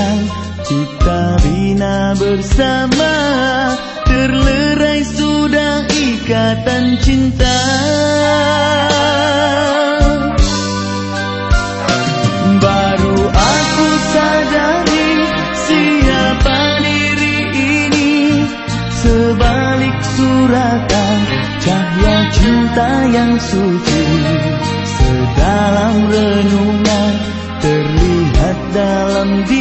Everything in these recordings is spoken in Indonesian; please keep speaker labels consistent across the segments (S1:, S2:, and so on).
S1: impian kita bina bersama Terlerai sudah ikatan cinta. Suratan cahaya cinta yang suci Sedalam renungan terlihat dalam diri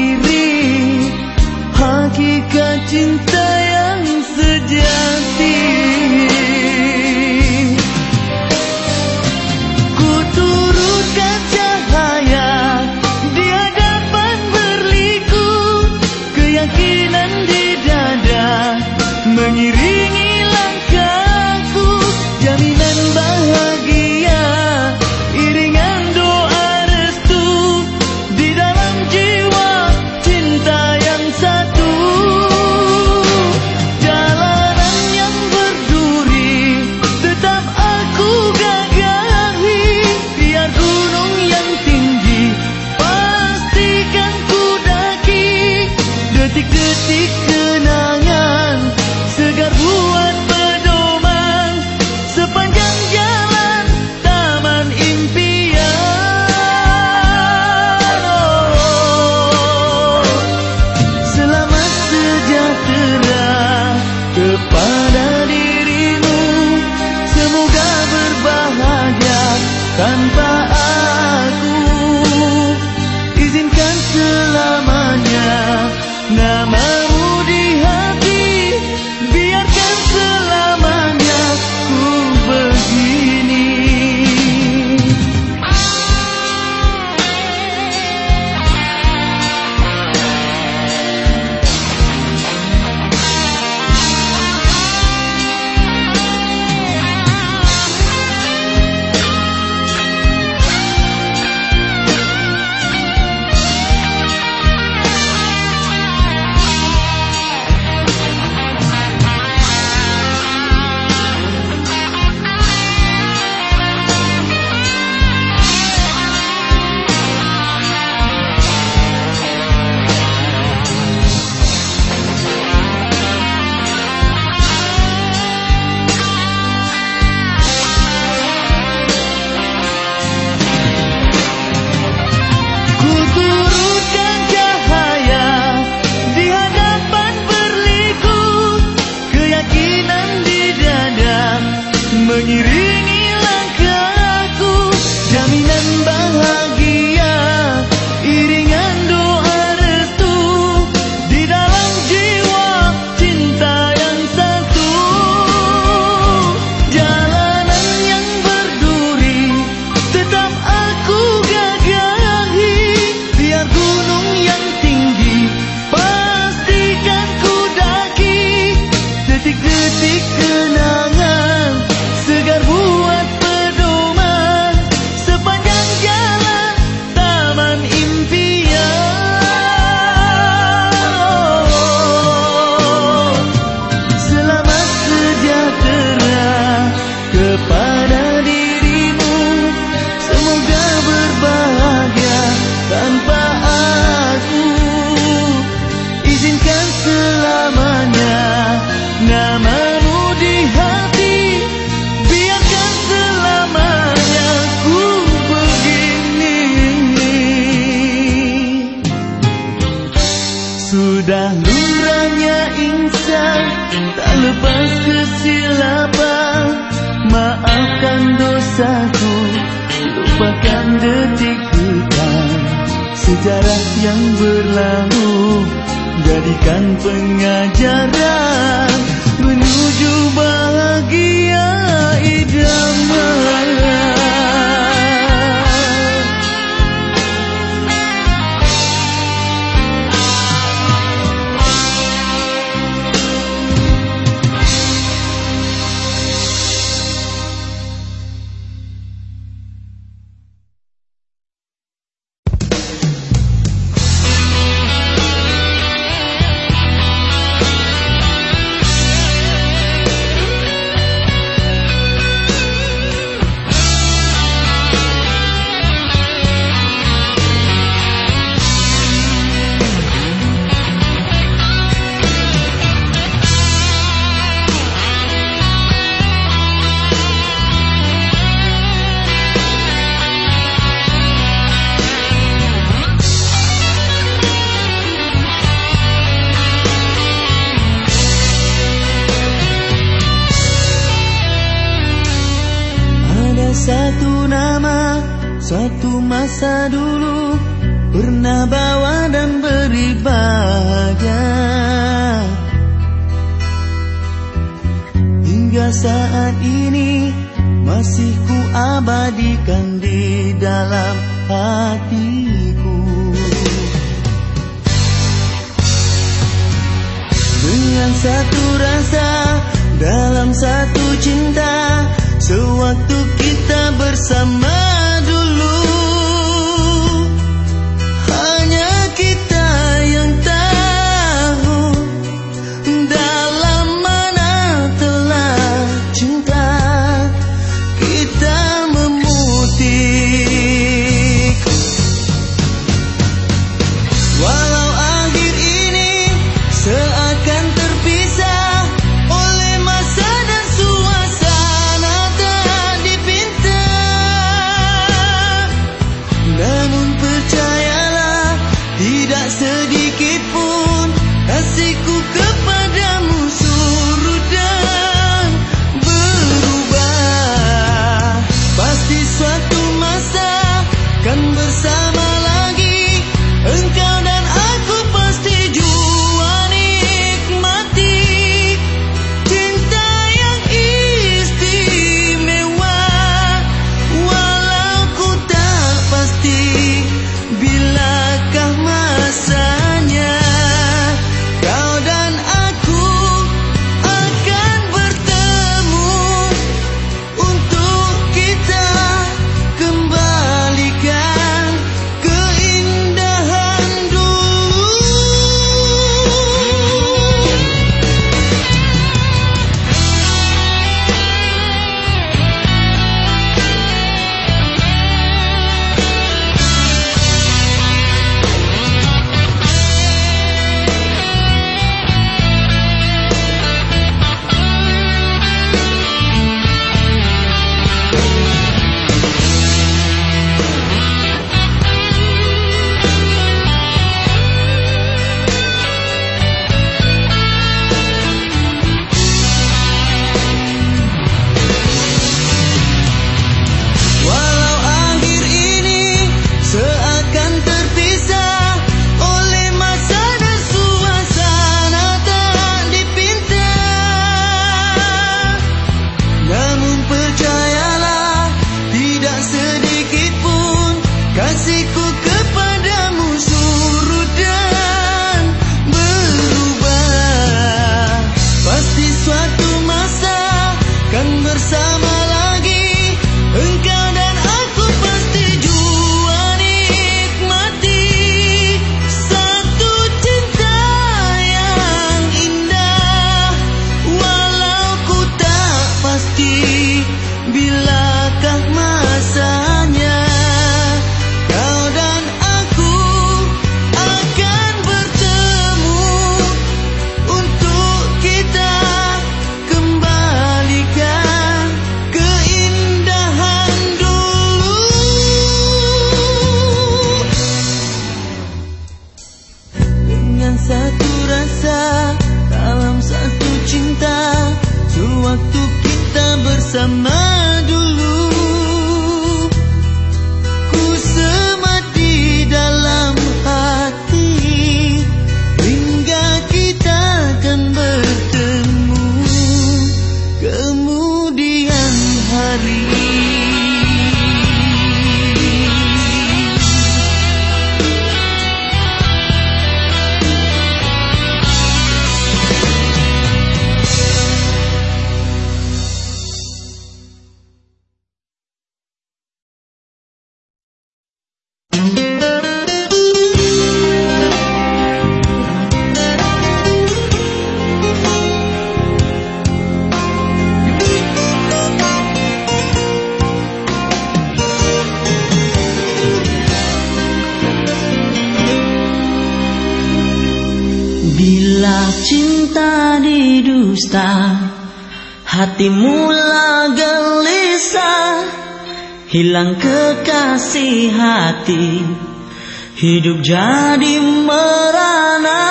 S2: Hidup jadi merana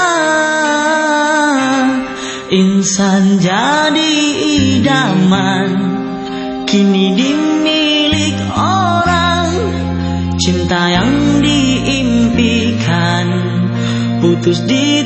S2: Insan jadi idaman. Kini dimilik orang Cinta yang diimpikan. Putus di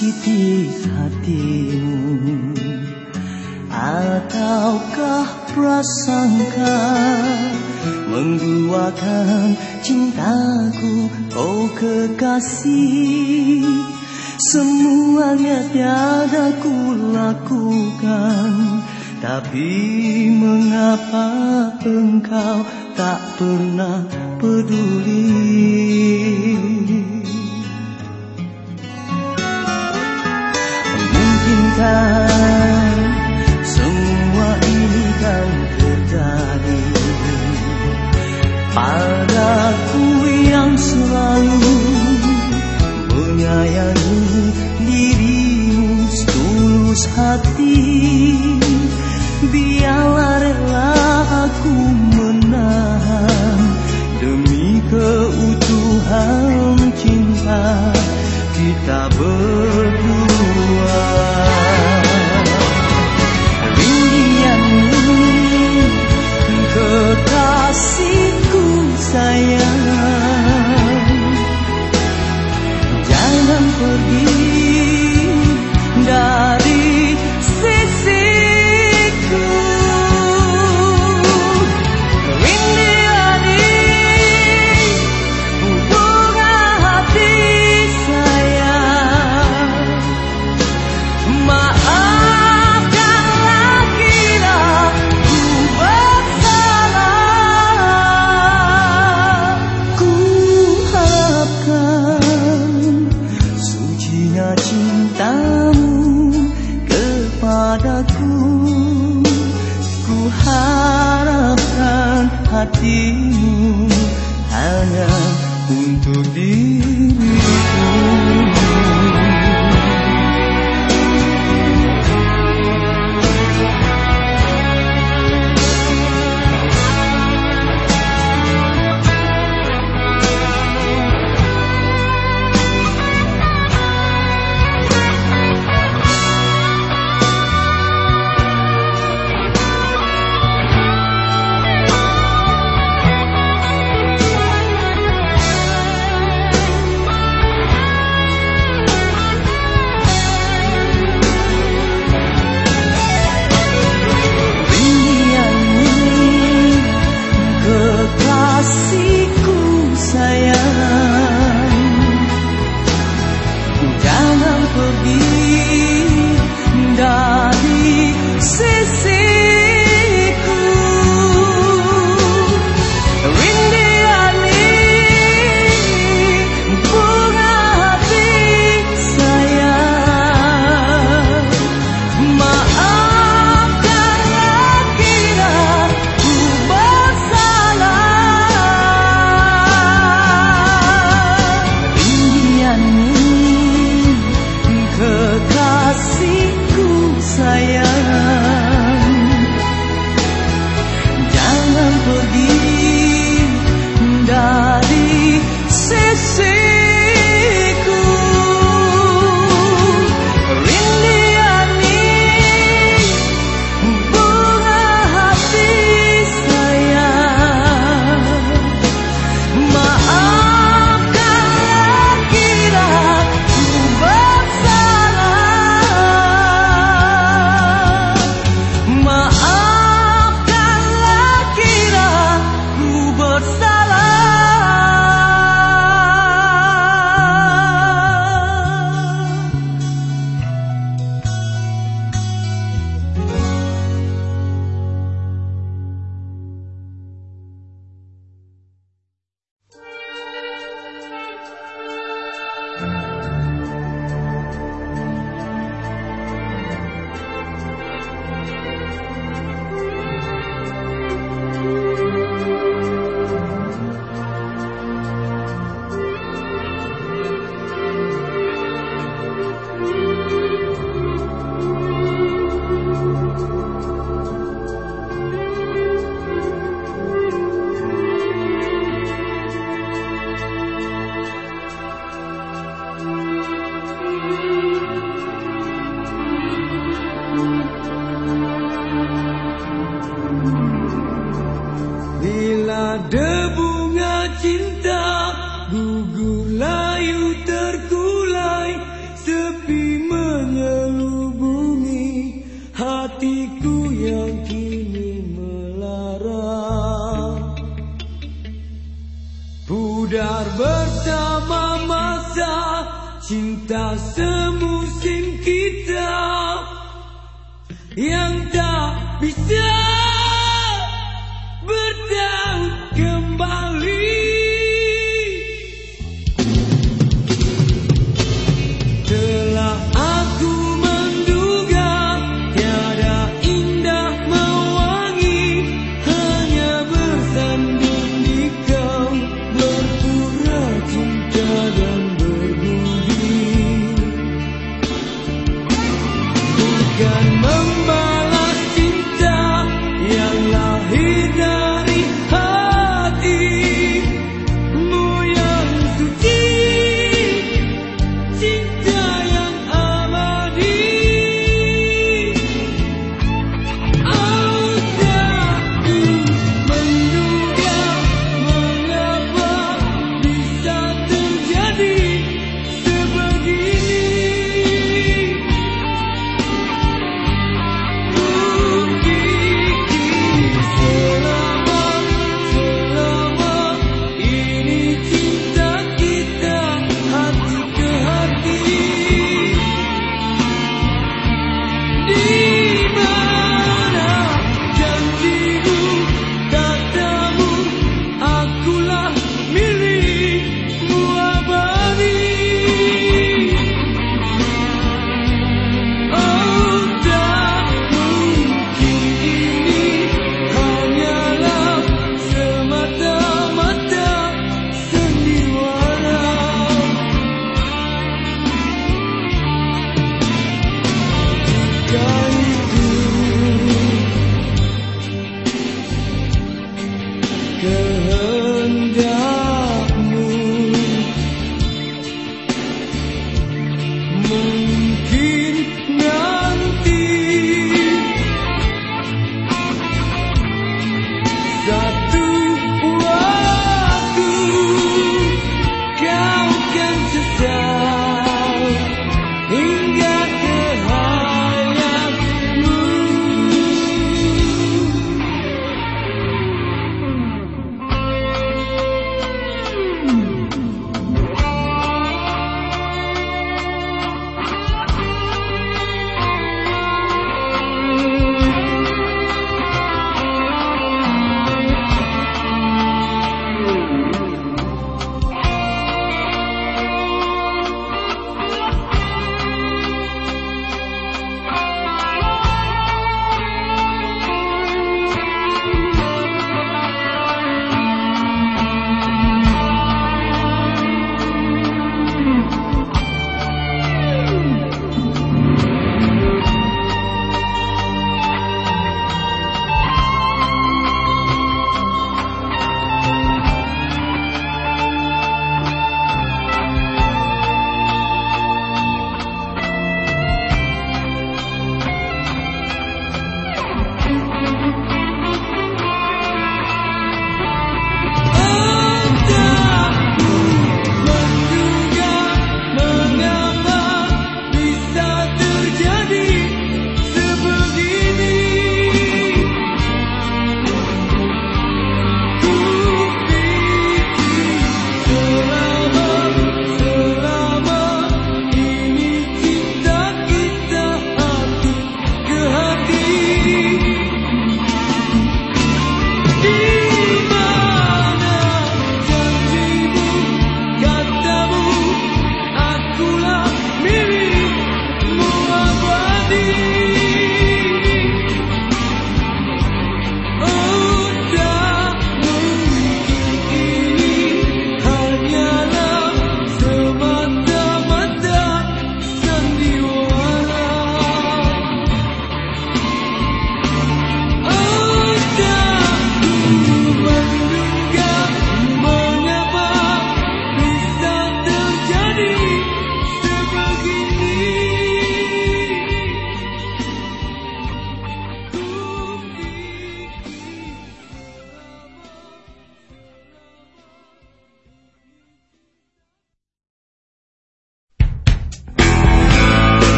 S2: sakiti Padaku yang selalu menyayangi dirimu setulus hati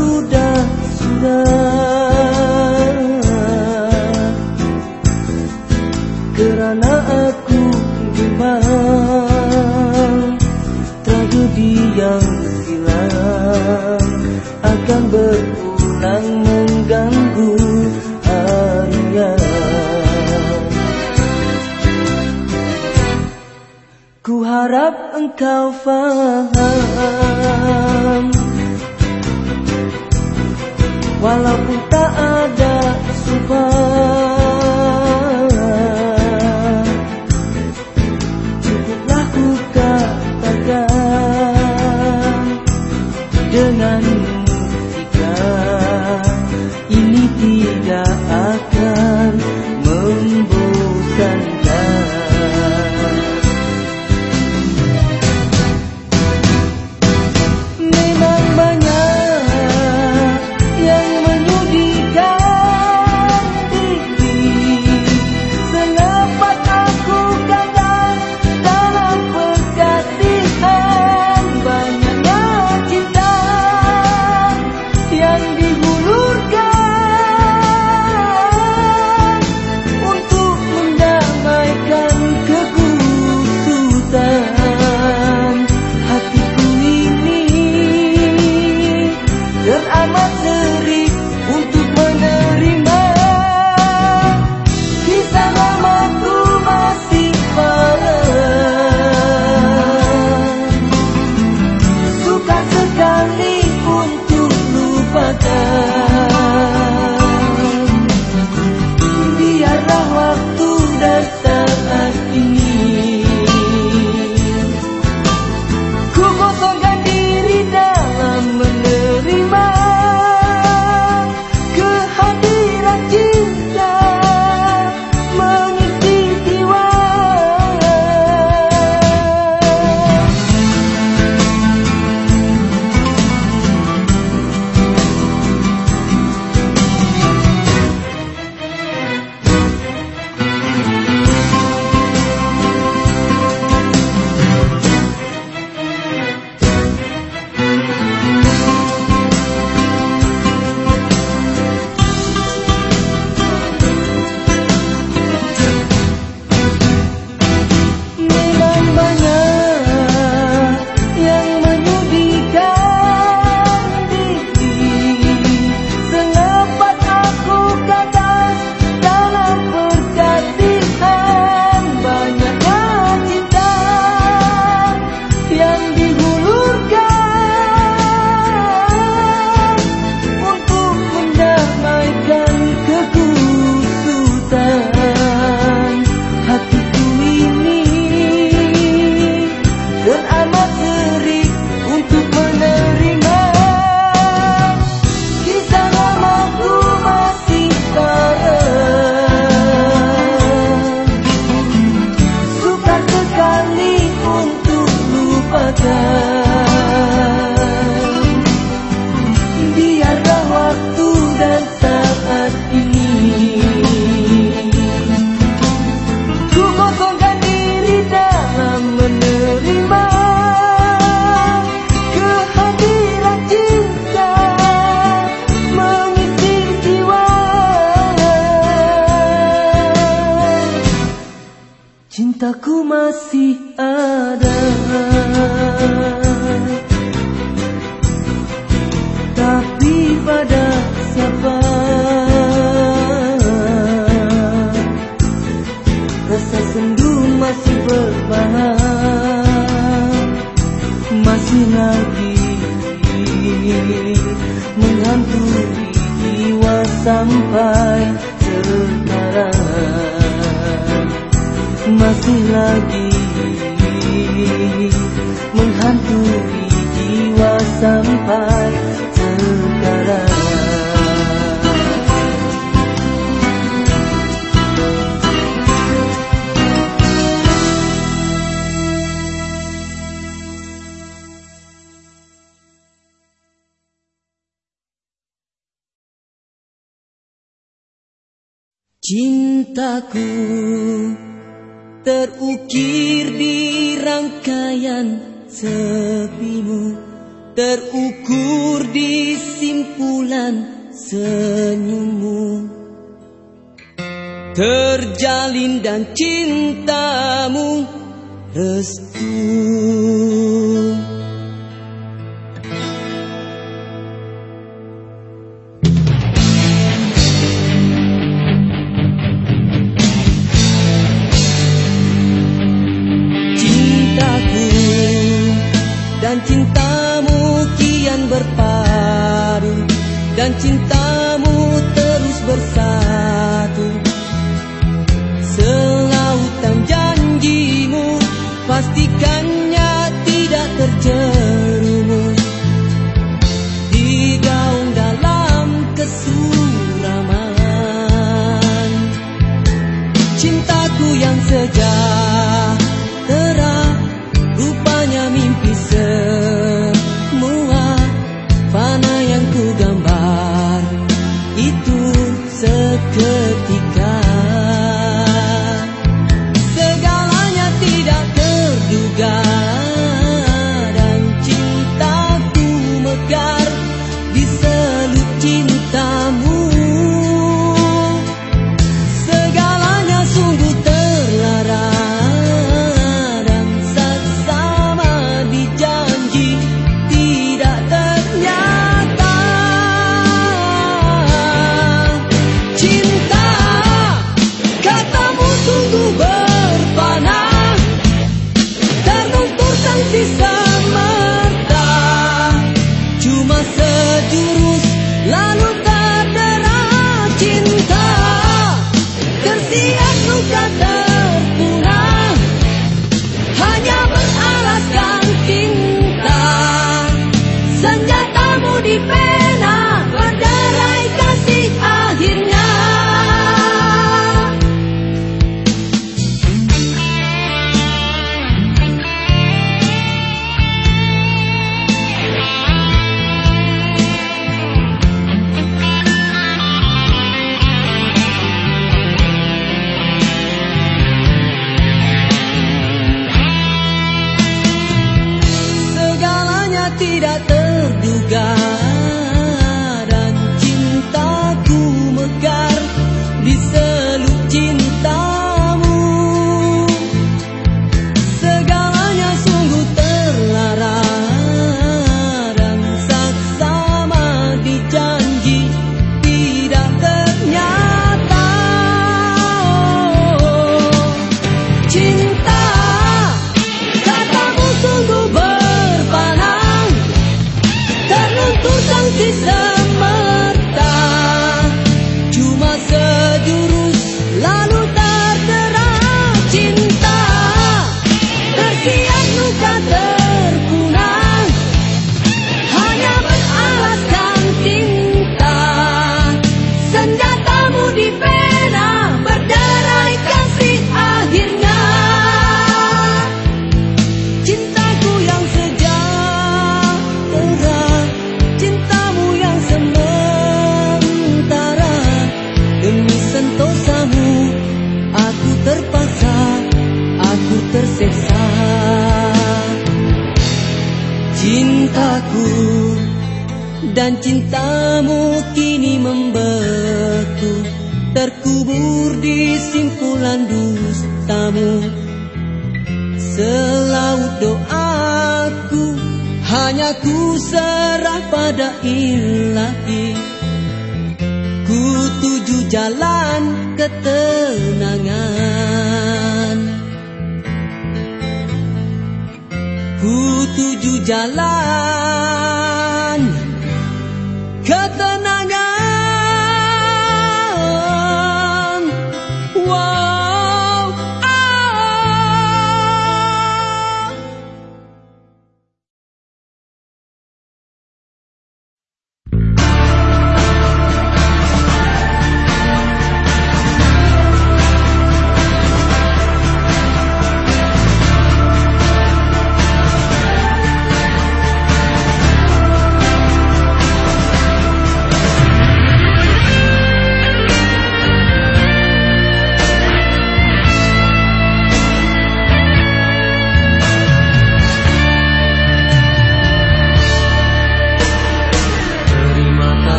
S1: sudah 的难眠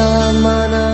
S1: Cinta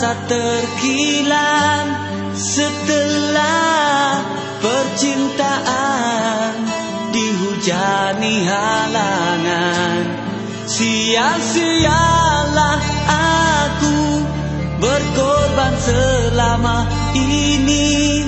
S1: merasa terkilan setelah percintaan dihujani halangan. Sia-sialah aku
S2: berkorban selama ini.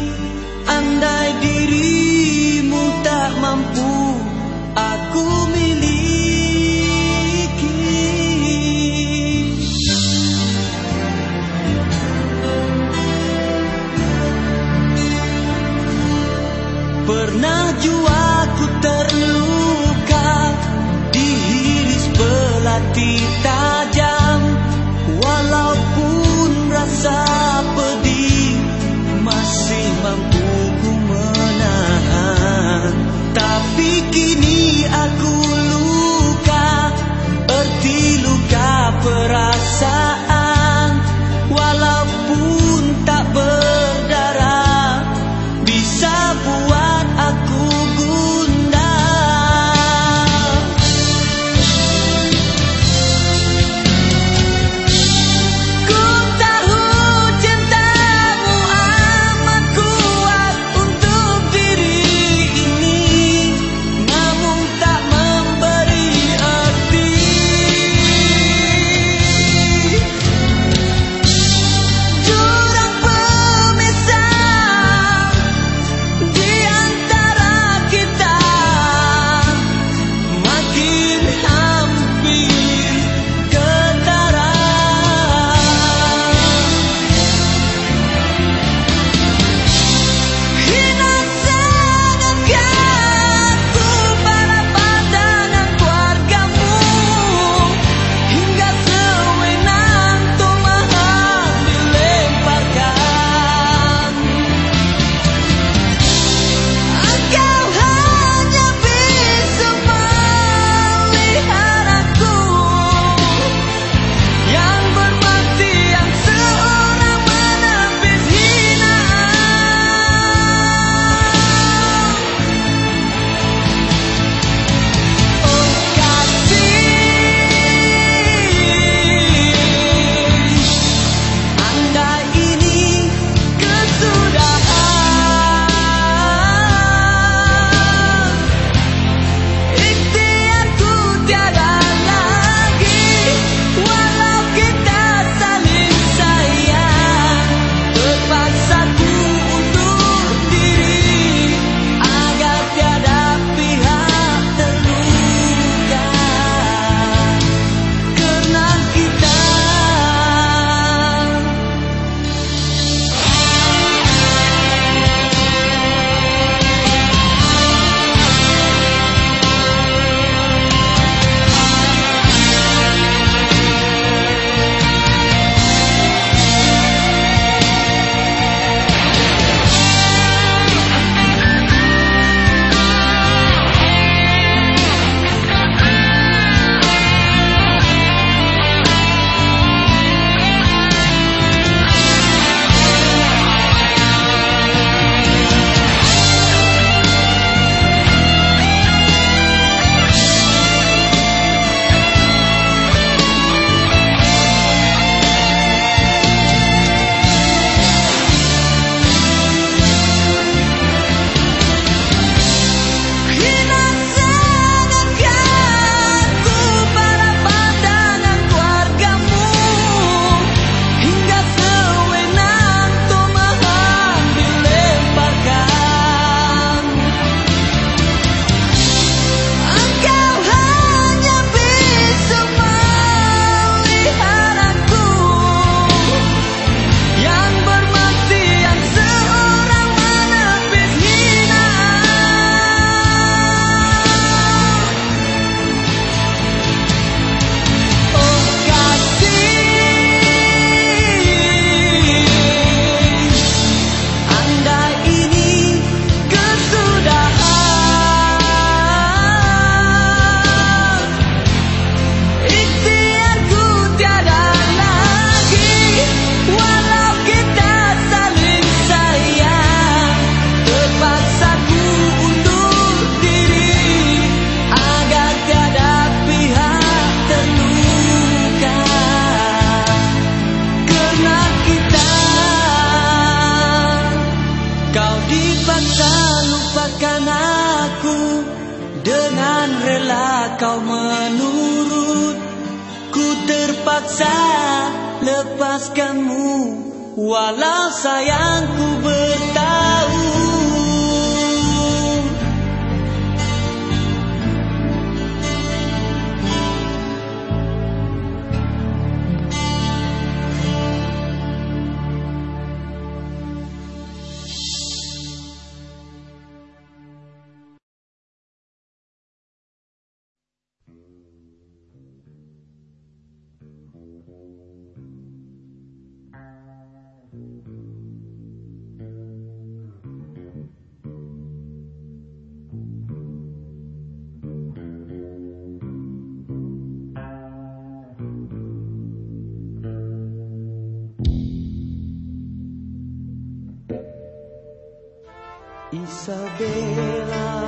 S2: Isabella.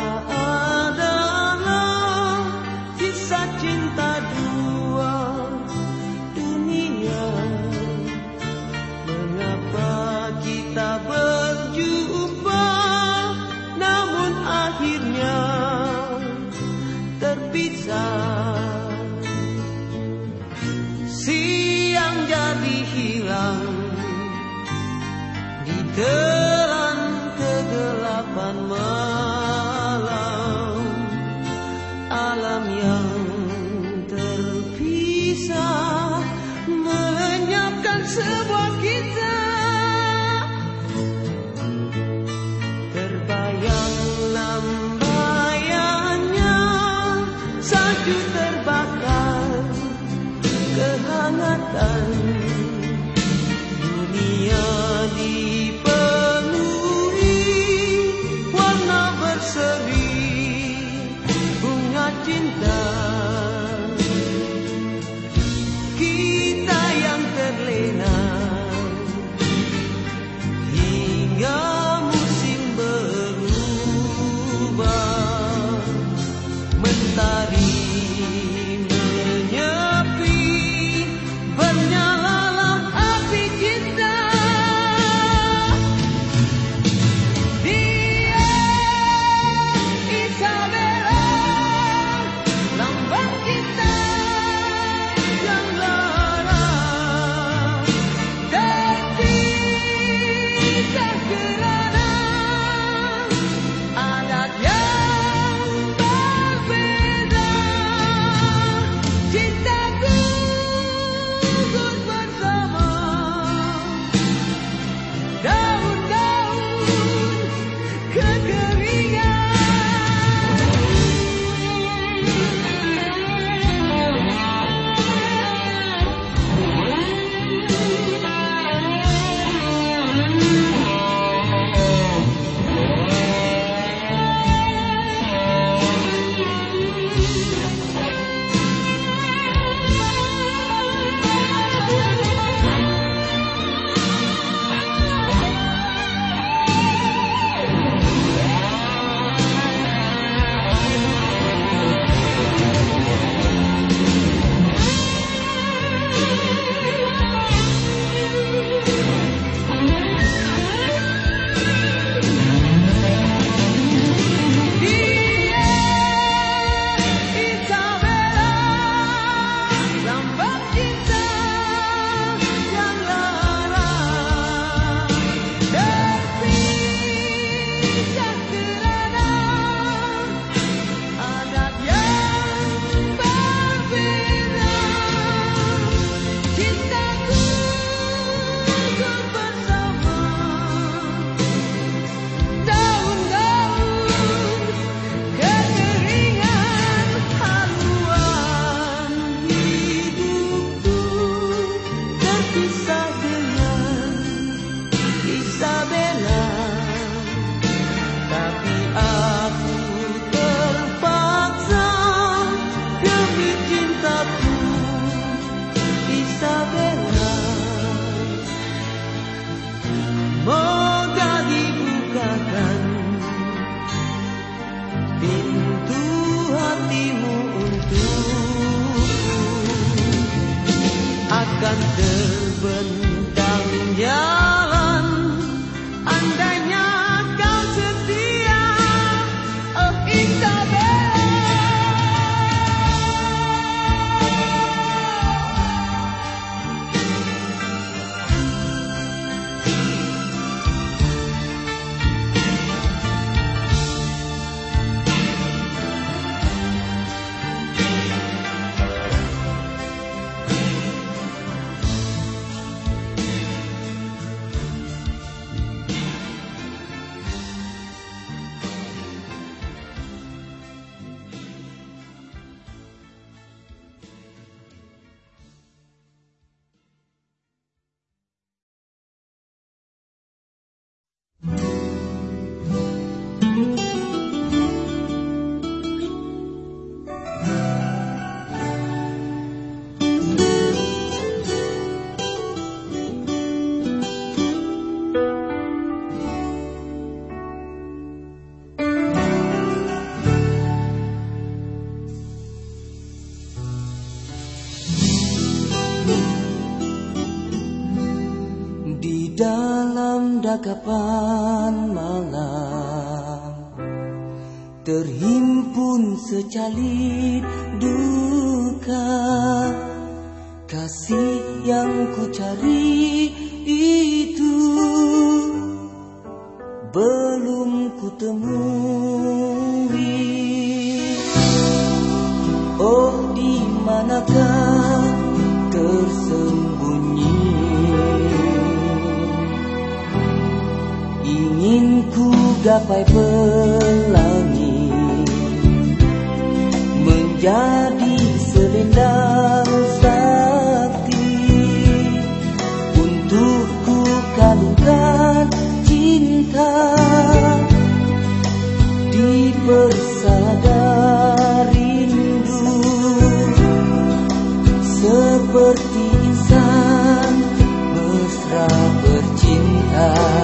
S2: Dakapan malam. Terhimpun secalit
S1: now.